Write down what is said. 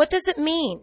What does it mean?